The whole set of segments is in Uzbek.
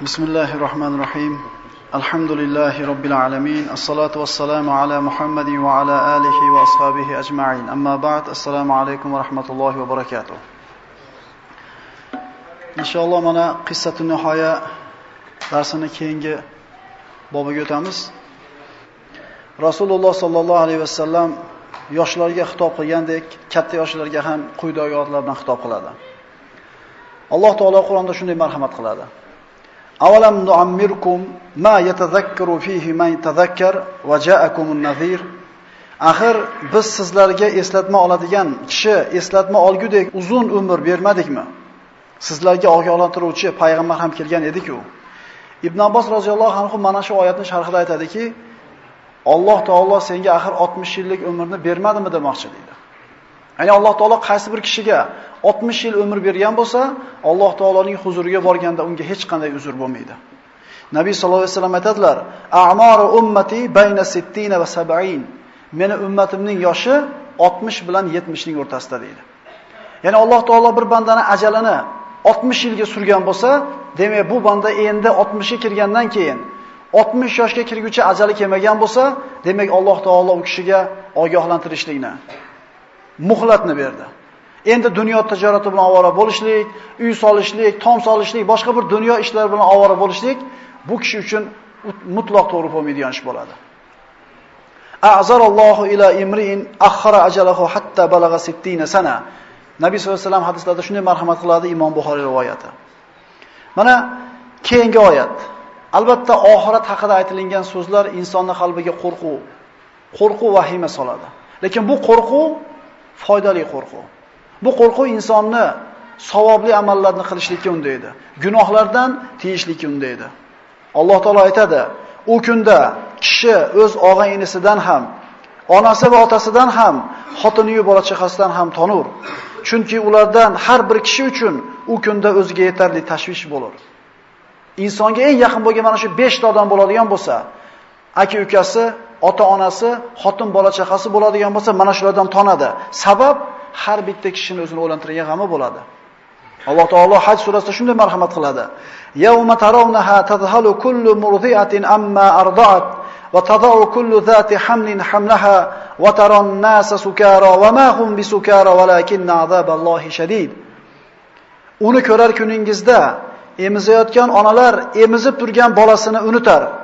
بسم الله الرحمن الرحيم الحمد لله رب العالمين الصلاة والسلام على محمد وعلى آله وأصحابه أجمعين أما بعد السلام عليكم ورحمة الله وبركاته إن شاء الله منا قصة النهاية darsini keyingi bobiga o'tamiz. Rasululloh sollallohu alayhi vasallam yoshlarga xitob qilgandek, katta yoshlarga ham quyidagi oyatlar bilan xitob qiladi. Alloh taolo Qur'onda shunday marhamat qiladi. Avalam nu'ammirkum ma yatadhakkaru fihi man tadhakkar va ja'akumun nadhir. Axir biz sizlarga eslatma oladigan kishi eslatma olgudek uzun umr bermadikmi? Sizlarga ogohlantiruvchi payg'ambar ham kelgan edi-ku. Ibn Abbos roziyallohu anhu mana shu oyatni sharhida aytadiki, Alloh taolo senga axir 60 yillik umrni bermadimi demoqchi deydi. Ya'ni Alloh taolo qaysi bir kishiga 60 yil umr bergan bo'lsa, Alloh taoloning huzuriga borganda unga hech qanday uzr bo'lmaydi. Nabiy sallallohu alayhi vasallam aytadilar: "A'maru ummati bayna 60 va 70." Meni ummatimning yoshi 60 bilan 70 ning o'rtasida deydi. Ya'ni Alloh taolo bir bandani ajalini 60 yilga surgan bo'lsa, demak bu banda endi 60 ga kirgandan keyin 60 yoshga kirguncha ajali kelmagan bo'lsa, demak Alloh taolo u kishiga ogohlantirishlikni muhlatni berdi. Endi dunyo tijorati bilan ovora bo'lishlik, uy solishlik, tom solishlik, boshqa bir dunyo ishlari bilan ovora bo'lishlik bu kishi uchun mutlaq to'g'ri bo'lmaydigan ish bo'ladi. A'zarallohu ila imri'in akhara ajalahu hatta balagha 60 sana. Nabiy sollallohu alayhi vasallam hadislarda shunday marhamat qiladi Imom Buxoriy rivoyati. Mana keyingi oyat. Albatta oxirat haqida aytilgan so'zlar insonning qalbiga qo'rquv, qo'rquv vahima soladi. Lekin bu qo'rquv foydali qo'rquv. Bu qo'rquv insonni savobli amallarni qilishlikka undaydi. Gunohlardan tiyishlikka undaydi. Alloh taolo aytadi: "U kunda kishi o'z og'a-inisidan ham, onasi va otasidan ham, xotini-yu bola chaqasidan ham tonur. Chunki ulardan har bir kishi uchun u kunda o'ziga yetarli tashvish bo'lar." Insonga eng yaqin bo'lgan mana shu 5 ta odam bo'ladigan bo'lsa, aka-ukasi, ota-onasi, xotin bola chaqasi bo'ladigan bo'lsa, mana shulardan tonadi. Sabab har bitta kishini o'zini o'lantirgan g'ami bo'ladi. Alloh taolo Haj surasida shunday marhamat qiladi. Yawma tarawnaha tadhalu kullu murdi'atin amma arda'at va tadau kullu zati hamlin hamlaha va taron nasa sukara va ma hum bisukara walakinna azaballohi shadid. Uni ko'rar kuningizda emizayotgan onalar emizib turgan bolasini unutar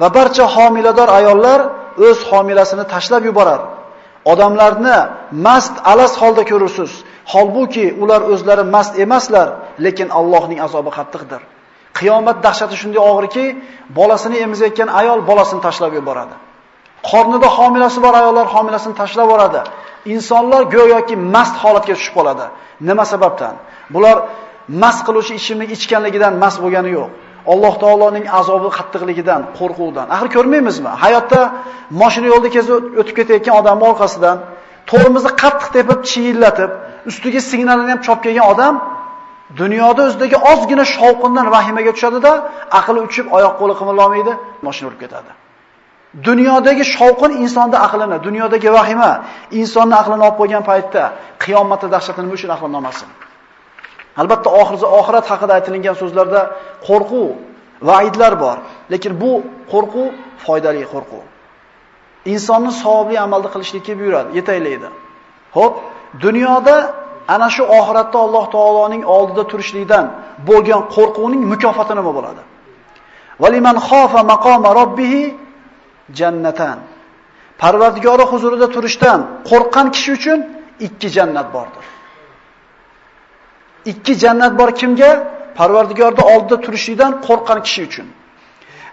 va barcha homilador ayollar o'z homilasini tashlab yuborar. Odamlarni mast alas holda ko'rursiz. Holbuki ular o'zlari mast emaslar, lekin Allohning azobi qattiqdir. Qiyomat dahshati shunday og'irki, bolasini emizayotgan ayol bolasini tashlab yuboradi. Qornida homilasi bor ayollar homilasini tashlab yuboradi. Insonlar go'yoki mast holatga tushib qoladi. Nima sababdan? Bular mast qiluvchi ichimlik ichganligidan mast bo'lgani yo'q. Alloh taoloning azobi qattiqligidan, qo'rquvdan. Axir ko'rmaymizmi? Hayotda mashina yo'lda kezib o'tib ketayotgan odamni orqasidan to'rimizni qattiq tepib, chiyillatib, ustiga signalini ham chop kelgan odam dunyoda o'zidagi ozgina shovqindan vahimaga tushadi-da, aqli uchib, oyoq qo'li qimirlamaydi, mashina urib ketadi. Dunyodagi shovqin insonda aqlini, dunyodagi vahima insonni aqlini olib qo'ygan paytda qiyomatda dahshatini nima uchun aqlini olmasin? Albatta oxirgi oxirat haqida aytilgan so'zlarda qo'rquv, va'idlar bor, lekin bu qo'rquv foydali qo'rquv. Insonni savobli amalda qilishlikka buyuradi, yetaklaydi. Xo'p, dunyoda ana shu oxiratda Alloh taoloning oldida turishlikdan bo'lgan qo'rquvning mukofoti nima bo'ladi? Valiman xofa maqoma robbih jannatan. Parvardigori huzurida turishdan qo'rqqan kishi uchun ikki jannat bordir. Ikki jannat bor kimga? Parvardigorda oldida turishlikdan qo'rqqan kishi uchun.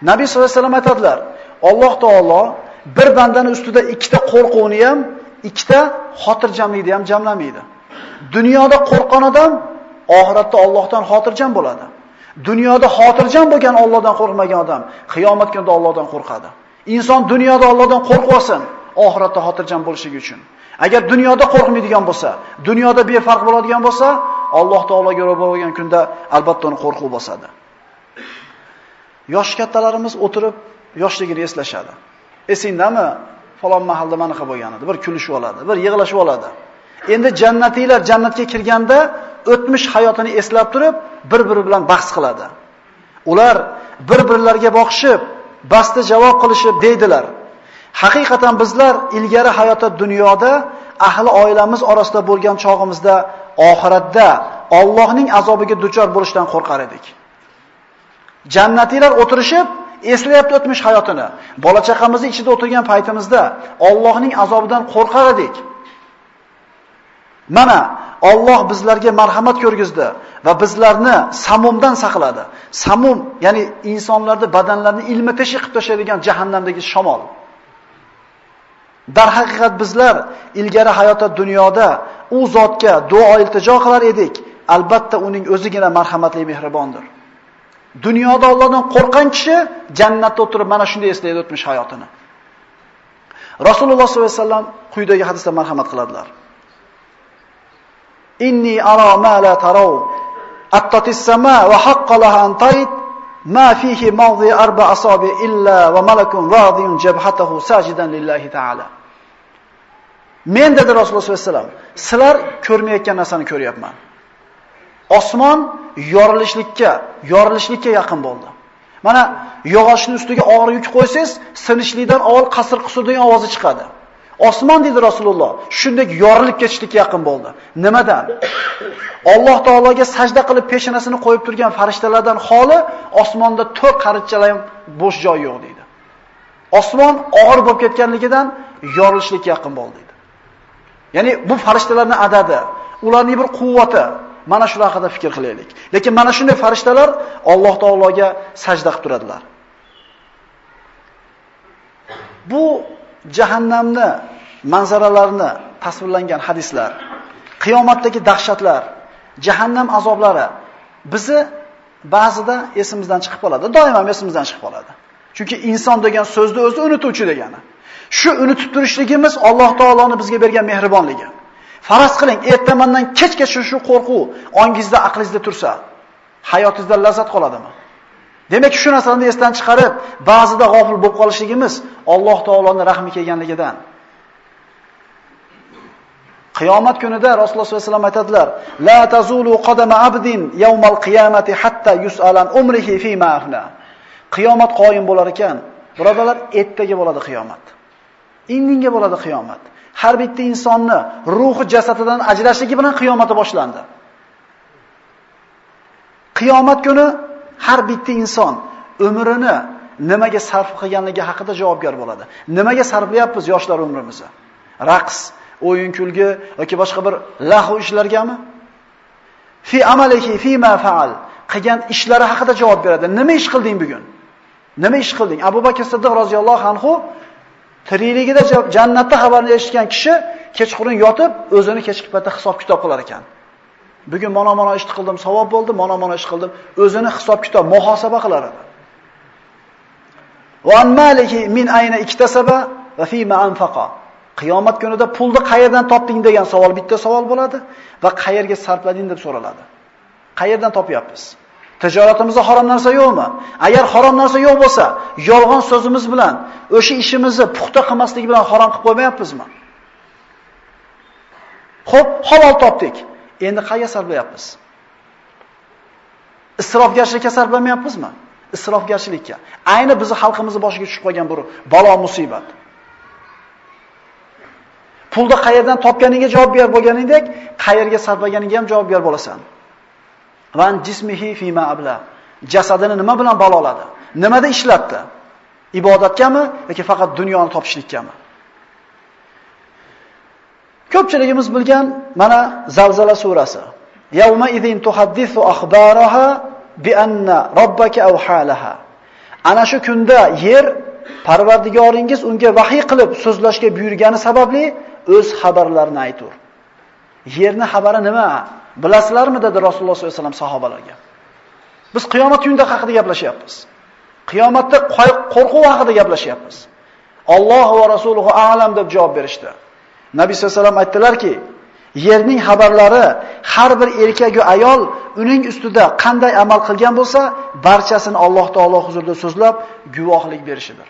Nabiy sollallohu alayhi vasallam aytadilar: Alloh taolo bir bandani ustida ikkita qo'rquvni ham, ikkita xotirjamlikni ham jamlamaydi. Dunyoda qo'rqon odam oxiratda Allohdan xotirjam bo'ladi. Dunyoda xotirjam bo'lgan Allohdan qo'rqmagan odam qiyomat kunida Allohdan qo'rqadi. Inson dunyoda Allohdan qo'rqib olsin, oxiratda xotirjam bo'lishligi uchun. Agar dunyoda qo'rqmaydigan bo'lsa, dunyoda befarq bo'ladigan bo'lsa, Alloh taologa ro'bar bo'lgan kunda albatta uni qo'rquv bosadi. Yosh kattalarimiz o'tirib yoshligini eslashadi. Esingdami? Falon mahalda mana qilib bo'lgan edi. Bir kulishib oladi, bir yig'lashib oladi. Endi jannatiylar jannatga kirganda o'tmish hayotini eslab turib, bir-biri bilan bahs qiladi. Ular bir-birlariga boqishib, basta javob qilishib deydilar. Haqiqatan bizlar ilgari hayotda dunyoda ahli oilamiz orasida bo'lgan chog'imizda oxiratda Allohning azobiga duchor bo'lishdan qo'rqar edik. Jannatiylar o'tirishib eslayapti o'tmish hayotini. Bola chaqamizni ichida o'tirgan paytimizda Allohning azobidan qo'rqar edik. Mana Alloh bizlarga marhamat ko'rgizdi va bizlarni samumdan saqladi. Samum, ya'ni insonlarni badanlarini ilmi teshib qilib tashlaydigan jahannamdagi shamol. Darhaqiqat bizlar ilgari hayotda dunyoda u zotga duo iltijo qilar edik. Albatta uning o'zigina marhamatli mehribondir. Dunyoda Allohdan qo'rqgan kishi jannatda o'tirib mana shunday eslaydi o'tmish hayotini. Rasululloh sollallohu alayhi vasallam quyidagi hadisda marhamat qiladilar. Inni ara ma la taraw. Attatis sama va haqqa laha an tayt ma fihi mawdi arba asabi illa va malakun radiyun jabhatahu sajidan lillahi ta'ala. Men dedi Rasululloh sollallohu alayhi vasallam, sizlar ko'rmayotgan narsani ko'ryapman. Osmon yorilishlikka, yorilishlikka yaqin bo'ldi. Mana yog'ochning ustiga og'ir yuk qo'ysangiz, sinishlikdan avval qasr qusurdan ovozi chiqadi. Osmon dedi Rasululloh, shunday yorilib ketishlikka yaqin bo'ldi. Nimadan? Alloh taologa sajda qilib peshonasini qo'yib turgan farishtalardan xoli osmonda to'rt qarichalar ham bo'sh joy yo'q dedi. Osmon og'ir bo'lib ketganligidan yorilishlikka yaqin bo'ldi. Ya'ni bu farishtalarning adadi, ularning bir quvvati, Mana shular haqida fikr qilaylik. Lekin mana shunday farishtalar Alloh taologa sajda qilib turadilar. Bu jahannamni manzaralarini tasvirlangan hadislar, qiyomatdagi dahshatlar, jahannam azoblari bizni ba'zida esimizdan chiqib qoladi. Doim ham esimizdan chiqib qoladi. Chunki inson degan so'zni o'zi unutuvchi degani. Shu unutib turishligimiz Alloh taoloning bizga bergan mehribonligi. Faraz qiling, ertamandan kechgacha shu qo'rquv ongingizda, aqlingizda tursa, hayotingizda lazzat qoladimi? Demak, shu narsalarni esdan chiqarib, ba'zida g'ofil bo'lib qolishligimiz Alloh taoloning rahmi kelganligidan. Qiyomat kunida Rasululloh sollallohu alayhi vasallam aytadilar: "La tazulu qadama abdin yawmal qiyamati hatta yus'alan umrihi fi ma afna." Qiyomat qoyim bo'lar ekan, birodalar, ertaga bo'ladi qiyomat. Indinga bo'ladi qiyomat. har bitta insonni ruhi jasadidan ajrashligi bilan qiyomati boshlandi. Qiyomat kuni har bitta inson umrini nimaga sarf qilganligi haqida javobgar bo'ladi. Nimaga sarflayapmiz yoshlar umrimizni? Raqs, o'yin kulgi yoki boshqa bir lahu ishlargami? Fi amalihi fi ma faal qilgan ishlari haqida javob beradi. Nima ish qilding bugun? Nima ish qilding? Abu Bakr Siddiq roziyallohu anhu Tirikligida jannatda xabarni eshitgan kishi kechqurun yotib, o'zini kechki paytda hisob kitob qilar ekan. Bugun mana mana ish qildim, savob bo'ldi, mana mana ish qildim, o'zini hisob kitob, muhosaba qilar edi. Va maliki min ayna iktasaba va fi ma anfaqa. Qiyomat kunida pulni qayerdan topding degan savol bitta savol bo'ladi va qayerga sarflading deb so'raladi. Qayerdan topyapmiz? Tijoratimizda harom narsa yo'qmi? Agar harom narsa yo'q bo'lsa, yolg'on so'zimiz bilan o'sha ishimizni puxta qilmaslik bilan harom qilib qo'ymayapmizmi? Xo'p, halol topdik. Endi qayerga sarflayapmiz? Isrofgarchilikka sarflamayapmizmi? Isrofgarchilikka. Ayni bizni xalqimizni boshiga tushib qolgan bir balo musibat. Pulni qayerdan topganingga javob ber bo'lganingdek, qayerga sarflaganingga ham javob ber bo'lasan. Van jismihi fima abla. Jasadini nima bilan baloladi? Nimada ishlatdi? Ibodatgami yoki faqat dunyoni topishlikkami? Ko'pchiligimiz bilgan mana Zalzala surasi. Yawma idin tuhaddisu akhbaraha bi anna robbaka awhalaha. Ana shu kunda yer Parvardigoringiz unga vahiy qilib so'zlashga buyurgani sababli o'z xabarlarini aytur. Yerni xabari nima? Bilasizlarmi dedi Rasululloh sollallohu alayhi vasallam sahobalarga. Biz qiyomat kunida haqida gaplashyapmiz. Qiyomatda qo'rquv haqida gaplashyapmiz. Alloh va rasuluhu a'lam deb javob berishdi. Nabiy sollallohu alayhi vasallam aytdilarki, yerning xabarlari har bir erkak va ayol uning ustida qanday amal qilgan bo'lsa, barchasini Alloh taolo huzurida so'zlab guvohlik berishidir.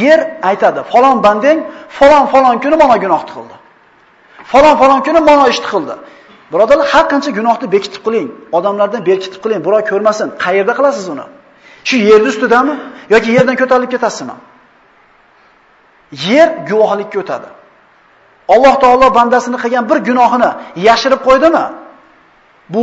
Yer aytadi, falon bandang falon falon kuni mana gunoh qildi. Falon falon kuni mana ish qildi. Birodarlar, har qancha gunohni bekitib qiling, odamlardan berkitib qiling, birov ko'rmasin. Qayerda qilasiz uni? Shu yer ustidami yoki yerdan ko'tarilib ketasizmi? Yer guvohlikka o'tadi. Alloh taolo bandasini qilgan bir gunohini yashirib qo'ydimi? Bu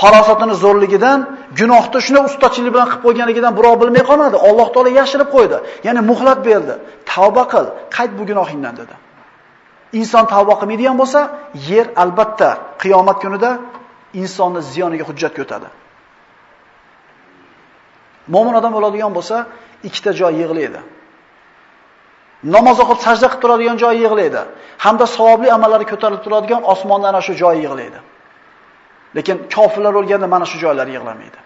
farosatini zo'rligidan, gunohni shuna ustachilik bilan qilib qo'yganligidan birov bilmay qolmadi. Alloh taolo yashirib qo'ydi. Ya'ni muhlat berdi. Tavba qil, qayt bu gunohingdan dedi. Inson tavba qilmaydigan bo'lsa, yer albatta qiyomat kunida insonni ziyoniga hujjat o'tadi. Mo'min odam bo'ladigan bo'lsa, ikkita joy yig'laydi. Namoz o'qib sajda qilib turadigan joy yig'laydi. Hamda savobli amallari ko'tarilib turadigan osmondan ana shu joy yig'laydi. Lekin kofirlar o'lganda mana shu joylar yig'lamaydi.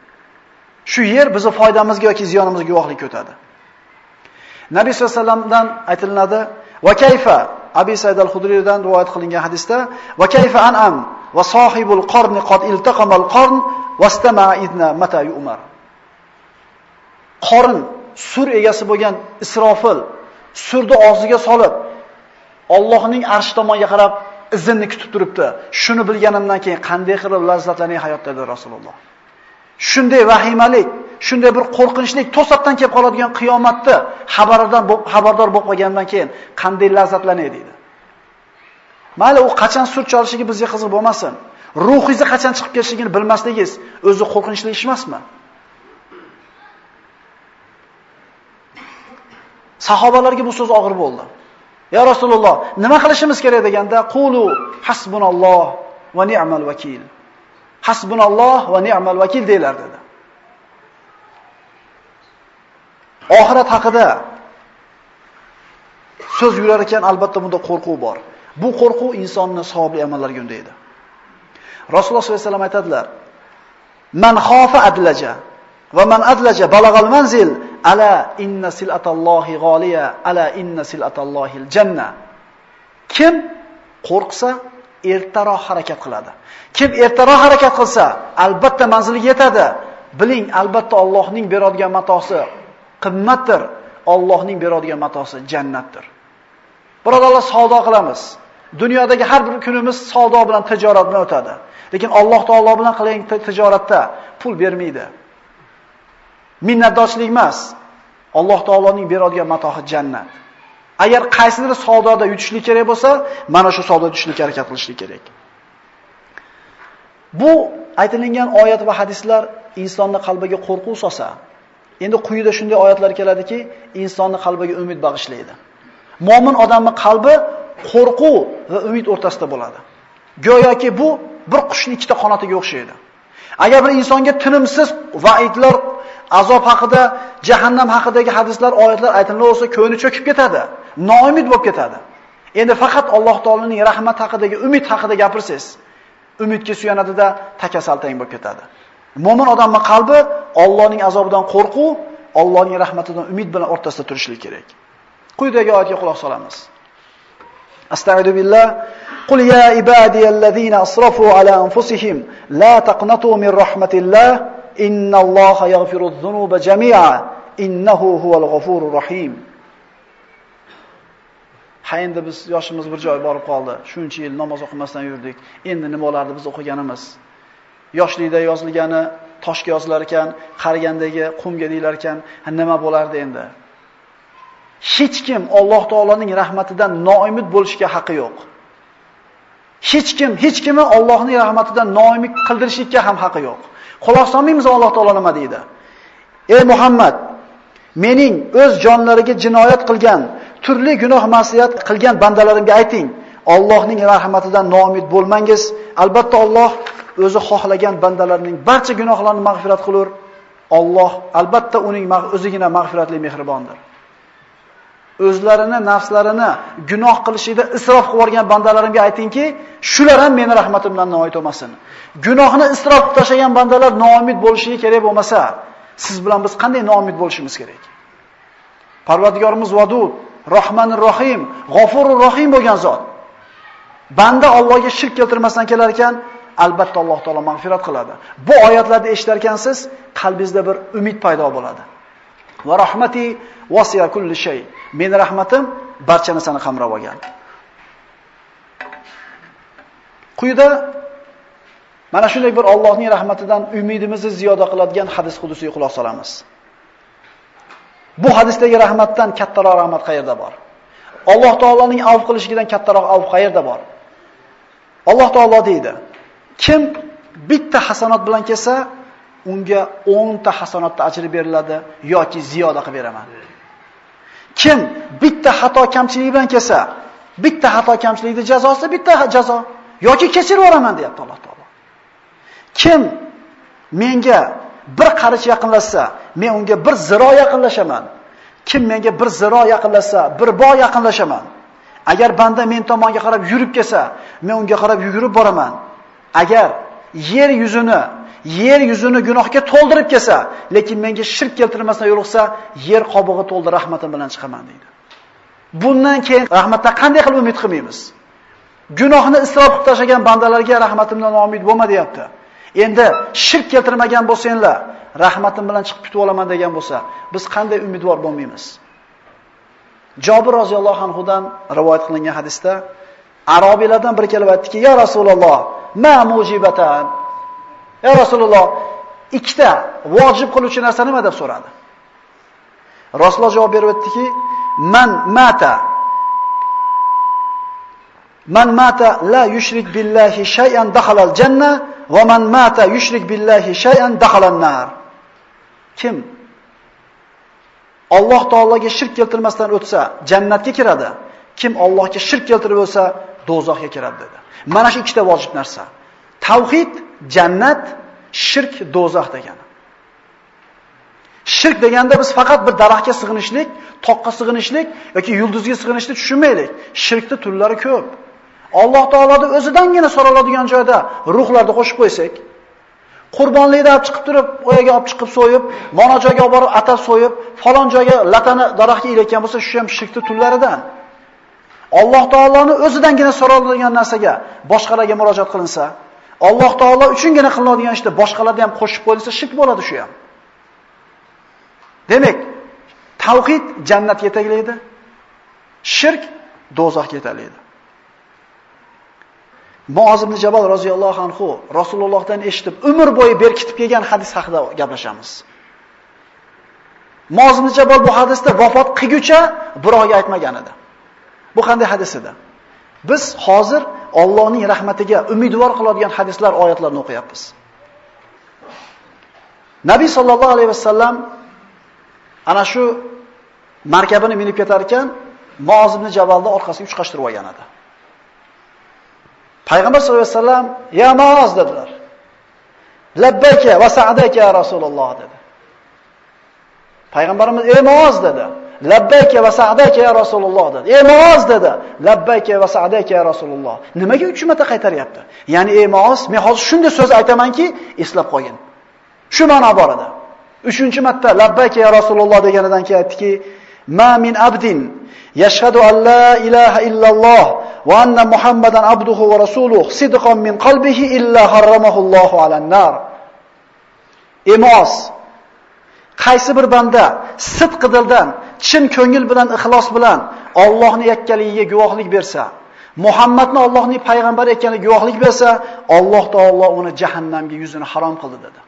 Shu yer bizni foydamizga yoki ziyonimizga guvohlik ko'tadi. Nabiy sollallohu alayhi vasallamdan aytilinadi: "Va kayfa Abi Said al-Hudriydan rivoyat qilingan hadisda va kayfa an'am va sohibul qarni qad iltaqamal qarn wastama idna mata yu'mar. Qorin sur egasi bo'lgan Isrofil surni og'ziga solib Allohning arsh tomonga qarab izinni kutib turibdi. Shuni bilganimdan keyin qanday qilib lazzatlaning hayotda dedi Rasululloh. Shunday vahimalik, shunday bir qo'rqinchli to'satdan kelib qoladigan qiyomatni xabaridan xabardor bo'lib qolgandan keyin qanday lazzatlanay deydi. Mayli u qachon sur cholishligi bizga qiziq bo'lmasin. Ruhingizni qachon chiqib ketishligini bilmasligingiz o'zi qo'rqinchli ish emasmi? Sahobalarga bu so'z og'ir bo'ldi. Ya Rasululloh, nima qilishimiz kerak deganda, qulu hasbunalloh va ni'mal vakil. Hasbunalloh va ni'mal vakil deylar dedi. Oxirat haqida so'z yurar ekan, albatta bunda qo'rquv bor. Bu qo'rquv insonni savobli amallarga undaydi. Rasululloh sollallohu alayhi vasallam aytadilar: "Man xofa adlaja va man adlaja balagal manzil ala inna silatallohi g'oliya ala inna silatallohil janna." Kim qo'rqsa, ertaroq harakat qiladi. Kim ertaroq harakat qilsa, albatta manziliga yetadi. Biling, albatta Allohning beradigan matosi qimmatdir. Allohning beradigan matosi jannatdir. Birodarlar, savdo qilamiz. Dunyodagi har bir kunimiz savdo bilan tijorat bilan o'tadi. Lekin Alloh taolo bilan qilgan tijoratda pul bermaydi. Minnatdorchilik emas. Alloh taoloning beradigan matohi jannat. Agar qaysidir savdoda yutishlik kerak bo'lsa, mana shu savdoda yutishlikka harakat qilishlik kerak. Bu aytilingan oyat va hadislar insonning qalbiga qo'rquv solsa, endi quyida shunday oyatlar keladiki, insonni qalbiga umid bag'ishlaydi. Mo'min odamning qalbi qo'rquv va umid o'rtasida bo'ladi. Go'yoki bu bir qushning ikkita qanotiga o'xshaydi. Agar bir insonga tinimsiz va'idlar, azob haqida, jahannam haqidagi hadislar, oyatlar aytilsa bo'lsa, ko'ngli cho'kib ketadi, noumid bo'lib ketadi. Endi faqat Alloh taolaning rahmat haqidagi, umid haqida gapirsangiz, umidga suyanadida takasaltang bo'lib ketadi. Mo'min odamning qalbi Allohning azobidan qo'rquv, Allohning rahmatidan umid bilan o'rtasida turishlik kerak. Quyidagi oyatga quloq solamiz. Astagfiru billah. Qul ya ibadiyallazina asrafu ala anfusihim la taqnatu min rahmatillah innalloha yaghfiruz zunuba jami'a innahu huval g'afurur rahim. Ha endi biz yoshimiz bir joy borib qoldi. Shuncha yil namoz o'qimasdan yurdik. Endi nima bo'lardi biz o'qiganimiz? Yoshlikda yozilgani toshga yozilar ekan, qarigandagi qumga deyilar ekan, nima bo'lardi endi? Hech kim Alloh taoloning rahmatidan noumid bo'lishga haqqi yo'q. Hech kim, hech kimni Allohning rahmatidan noumid qildirishga ham haqqi yo'q. Xulosa olmaymiz Alloh taolo nima deydi? Ey Muhammad, mening o'z jonlariga jinoyat qilgan, turli gunoh ma'siyat qilgan bandalarimga ayting, Allohning rahmatidan noumid bo'lmangiz. Albatta Alloh o'zi xohlagan bandalarining barcha gunohlarini mag'firat qilur. Alloh albatta uning o'zigina mag'firatli mehribondir. o'zlarini nafslarini gunoh qilishida isrof qilib yuborgan bandalarimga aytingki, shular ham meni rahmatimdan noyit bo'lmasin. Gunohni isrof qilib tashlagan bandalar noumid bo'lishi kerak bo'lmasa, siz bilan biz qanday noumid bo'lishimiz kerak? Parvardigorimiz Vadud, Rahmanir Rahim, G'ofurur Rahim bo'lgan zot. Banda Allohga shirk keltirmasdan kelar ekan, albatta Alloh taolo mag'firat qiladi. Bu oyatlarni eshitar ekansiz, qalbingizda bir umid paydo bo'ladi. Va rahmati wasiya kulli shay. Men rahmatim barcha narsani qamrab olgan. Quyida Mana shunday bir Allohning rahmatidan umidimizni ziyoda qiladigan hadis qudusiy quloq solamiz. Bu hadisdagi rahmatdan kattaroq rahmat qayerda bor? Alloh taoloning avf qilishidan kattaroq avf qayerda bor? Alloh taolo deydi: Kim bitta hasanot bilan kelsa, unga 10 ta hasanotda ajri beriladi yoki ziyoda qilib beraman. Kim bitta xato kamchilik bilan kelsa, bitta xato kamchilikning jazosi bitta jazo yoki kechirib yuboraman deyapti Alloh taolo. Kim menga bir qarich yaqinlashsa, men unga bir ziro yaqinlashaman. Kim menga bir ziro yaqinlashsa, bir bo yaqinlashaman. Agar banda men tomonga qarab yurib kelsa, men unga qarab yugurib boraman. Agar yer yuzini yer yuzini gunohga to'ldirib kelsa, lekin menga shirk keltirmasdan yo'liqsa, yer qobig'i to'ldi rahmatim bilan chiqaman deydi. Bundan keyin rahmatdan qanday qilib umid qilmaymiz? Gunohni isrof qilib tashlagan bandalarga rahmatimdan umid bo'lma deyapti. Endi shirk keltirmagan bo'lsanglar, rahmatim bilan chiqib ketib olaman degan bo'lsa, biz qanday umidvor bo'lmaymiz? Jobir roziyallohu anhu dan rivoyat qilingan hadisda arobiylardan biri kelib aytdiki: "Ya Rasululloh, ma mujibatan?" Ya Rasululloh, ikkita vojib qiluvchi narsa nima deb so'radi. Rasululloh javob berib aytdiki: "Man mata Man mata la yushrik billahi shay'an dakhala al-janna va man mata yushrik billahi shay'an dakhala an-nar." Kim Alloh taolaga shirk keltirmasdan o'tsa, jannatga kiradi. Kim Allohga shirk keltirib o'lsa, do'zaxga kiradi dedi. Mana shu ikkita vojib narsa. Tavhid, jannat, shirk, do'zax degani. Shirk deganda biz faqat bir daraxtga sig'inishlik, toqqa sig'inishlik yoki yulduzga sig'inishni tushunmaylik. Shirkda turlari ko'p. Alloh taoloning o'zidangina so'raladigan joyda ruhlarni qo'shib qo'ysak, qurbonlikni olib chiqib turib, o'yaga olib chiqib so'yib, mana joyga olib borib atab so'yib, falon joyga latani daraxtga ilayotgan bo'lsa, shu ham shirkni turlaridan. Alloh taoloni o'zidangina so'raladigan narsaga boshqalarga murojaat qilinsa, Alloh taolo uchungina qilinadigan ishda boshqalarni ham qo'shib qo'yilsa, shirk bo'ladi shu ham. Demak, tavhid jannat yetaklaydi, shirk do'zaxga yetaklaydi. Muoz ibn Jabal roziyallohu anhu Rasulullohdan eshitib, umr bo'yi berkitib kelgan hadis haqida gaplashamiz. Muoz ibn Jabal bu hadisda vafot qilguncha birovga aytmagan edi. Bu qanday hadis edi? Biz hozir Allohning rahmatiga umidvor qiladigan hadislar, oyatlarni o'qiyapmiz. Nabiy sallallohu alayhi vasallam ana shu markabini minib ketar ekan, Muoz ibn Jabalni orqasiga uchqashtirib olgan edi. Payg'ambar sollallohu alayhi vasallam "Ya Muoz" dedilar. "Labbayka va sa'daka ya Rasululloh" dedi. Payg'ambarimiz "Ey Muoz" dedi. "Labbayka va sa'daka ya Rasululloh" dedi. "Ey Muoz" dedi. "Labbayka va sa'daka ya Rasululloh." Nimaga 3 marta qaytaryapti? Ya'ni ey Muoz, men hozir shunday so'z aytamanki, eslab qo'ying. Shu ma'no borada 3-marta "Labbayka ya Rasululloh" deganidan keyin aytdiki, "Ma min abdin yashhadu an la ilaha illalloh va anna Muhammadan abduhu va rasuluhu sidqan min qalbihi illa harramahu Allohu alan ey Emos qaysi bir banda sidq dildan, chin ko'ngil bilan, ixlos bilan Allohni yakkaligiga guvohlik bersa, Muhammadni Allohning payg'ambari ekanligiga guvohlik bersa, Alloh taolo uni jahannamga yuzini harom qildi dedi.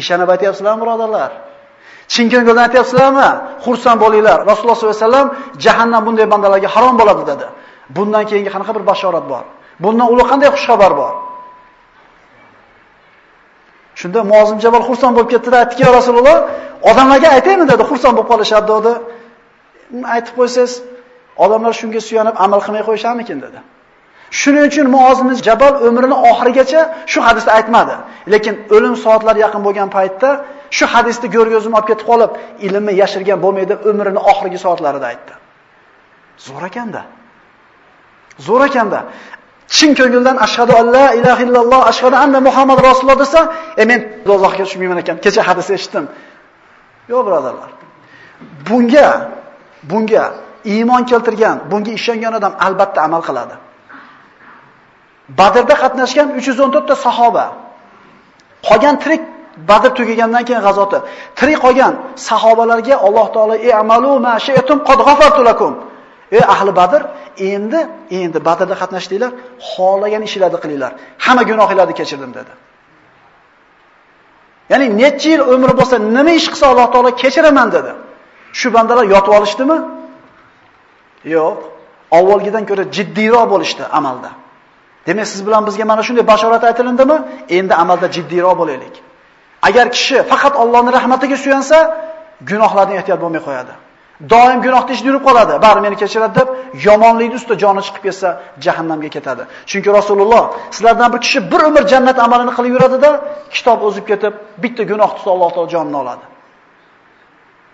Ishonib aytyapsizlarmi, birodarlar? Chin ko'ngildan aytyapsizlarmi? Xursand bo'linglar. Rasululloh sollallohu alayhi vasallam jahannam bunday bandalarga harom bo'ladi dedi. Bundan keyingi qanaqa bir bashorat bor? Bundan ulug' qanday xush xabar bor? Shunda Muozim Jabal xursand bo'lib ketdi-da, aytdiki, "Ya Rasululloh, odamlarga aytaymi?" dedi. Xursand bo'lib qolishardi dedi. Aytib qo'ysiz, odamlar shunga suyanib amal qilmay qo'yisharmikin dedi. Shuning uchun Muozim Jabal umrini oxirigacha shu hadisni aytmadi. Lekin o'lim soatlari yaqin bo'lgan paytda shu hadisni ko'rgazib olib ketib qolib, ilmni yashirgan bo'lmaydi, umrini oxirgi soatlarida aytdi. Zo'r ekanda. Zo'r ekanda. Chin ko'ngildan ashhadu alla ilaha illalloh, ashhadu anna Muhammad rasululloh desa, e men dozoqqa tushmayman ekan. Kecha hadis eshitdim. Yo'q, birodarlar. Bunga bunga iymon keltirgan, bunga ishongan odam albatta amal qiladi. Badrda qatnashgan 314 ta sahoba qolgan tirik Badr tugagandan keyin g'azoti tirik qolgan sahobalarga Alloh taolo e, "I'malu ma shaytum qad ghafartu lakum." Ey ahli Badr, endi endi Badrda qatnashdinglar, xohlagan ishlarni qilinglar. Hamma gunohingizni kechirdim dedi. Ya'ni necha yil umri bo'lsa, nima ish qilsa Alloh taolo kechiraman dedi. Shu bandalar yotib olishdimi? Yo'q. Avvalgidan ko'ra jiddiyroq bo'lishdi amalda. Demak, siz bilan bizga mana shunday bashorat aytilindimi? Endi amalda jiddiyroq bo'laylik. Agar kishi faqat Allohning rahmatiga suyansa, gunohlardan ehtiyot bo'lmay qo'yadi. Doim gunohda ish yurib qoladi. Bari meni kechiradi deb yomonlikni ustida joni chiqib ketsa, jahannamga ketadi. Chunki Rasululloh sizlardan bir kishi bir umr jannat amalini qilib yuradida, kitob o'zib ketib, bitta gunoh tutsa Alloh taolo jonini oladi.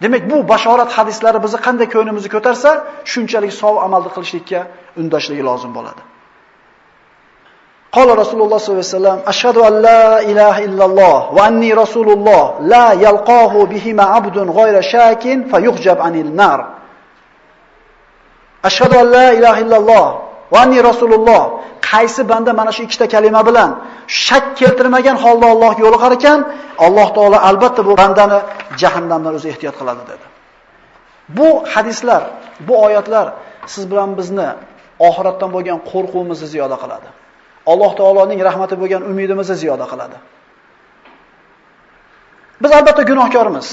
Demak, bu bashorat hadislari bizni qanday ko'nimizni ko'tarsa, shunchalik savob amalni qilishlikka undashligi lozim bo'ladi. Qala Rasululloh sollallohu alayhi vasallam: "Ashhadu an la ilaha illalloh va anni rasululloh, la yalqahu bihima 'abdun ghayra shakin fayuhjab anil nar." Ashhadu an la ilaha illalloh va anni rasululloh. Qaysi banda mana shu ikkita kalima bilan shak keltirmagan holda Alloh yo'li qar ekan, Alloh taolo albatta bu bandani jahannamdan o'zi ehtiyot qiladi dedi. Bu hadislar, bu oyatlar siz bilan bizni oxiratdan bo'lgan qo'rquvimizni ziyoda qiladi. Alloh taoloning rahmati bo'lgan umidimizni ziyoda qiladi. Biz albatta gunohkormiz.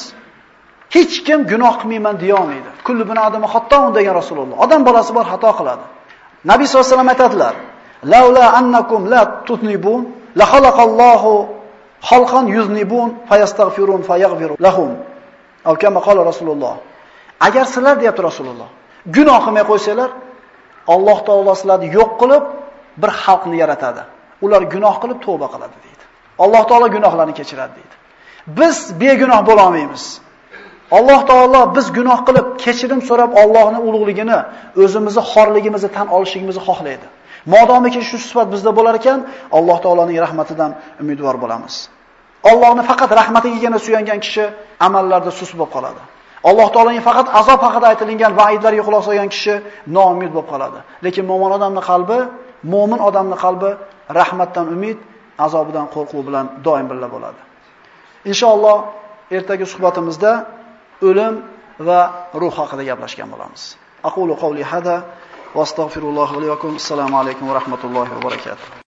Hech kim gunoh qilmayman deya olmaydi. Kullu bin odami xattoun degan Rasululloh. Odam bolasi bor xato qiladi. Nabiy sollallohu alayhi vasallam aytadilar: "Laula annakum la tutnibun la xalaqallohu xalqan yuznibun fayastaghfirun fayaghfiru lahum." Aw kama qala Rasululloh. Agar sizlar deyapti Rasululloh, gunoh qilmay qo'ysanglar, Alloh taolo sizlarni yo'q qilib bir xalqni yaratadi. Ular gunoh qilib tavba qiladi deydi. Alloh taolo gunohlarni kechiradi deydi. Biz begunoh bo'la olmaymiz. Alloh taolo biz gunoh qilib kechirim so'rab Allohning ulug'ligini, o'zimizni xorligimizni tan olishimizni xohlaydi. Modomiki shu sifat bizda bo'lar ekan, Alloh taoloning rahmatidan umidvor bo'lamiz. Allohni faqat rahmatigagina suyangan kishi amallarda sus bo'lib qoladi. Alloh taoloning faqat azob haqida aytilgan va'idlarga quloq solgan kishi noumid bo'lib qoladi. Lekin mo'min odamning qalbi Mo'min odamning qalbi rahmatdan umid, azobidan qo'rquv bilan doim birga bo'ladi. Inshaalloh ertagi suhbatimizda o'lim va ruh haqida gaplashgan bo'lamiz. Aqulu qawli hada va astagfirulloh va lakum. Assalomu alaykum va rahmatullohi va barakatuh.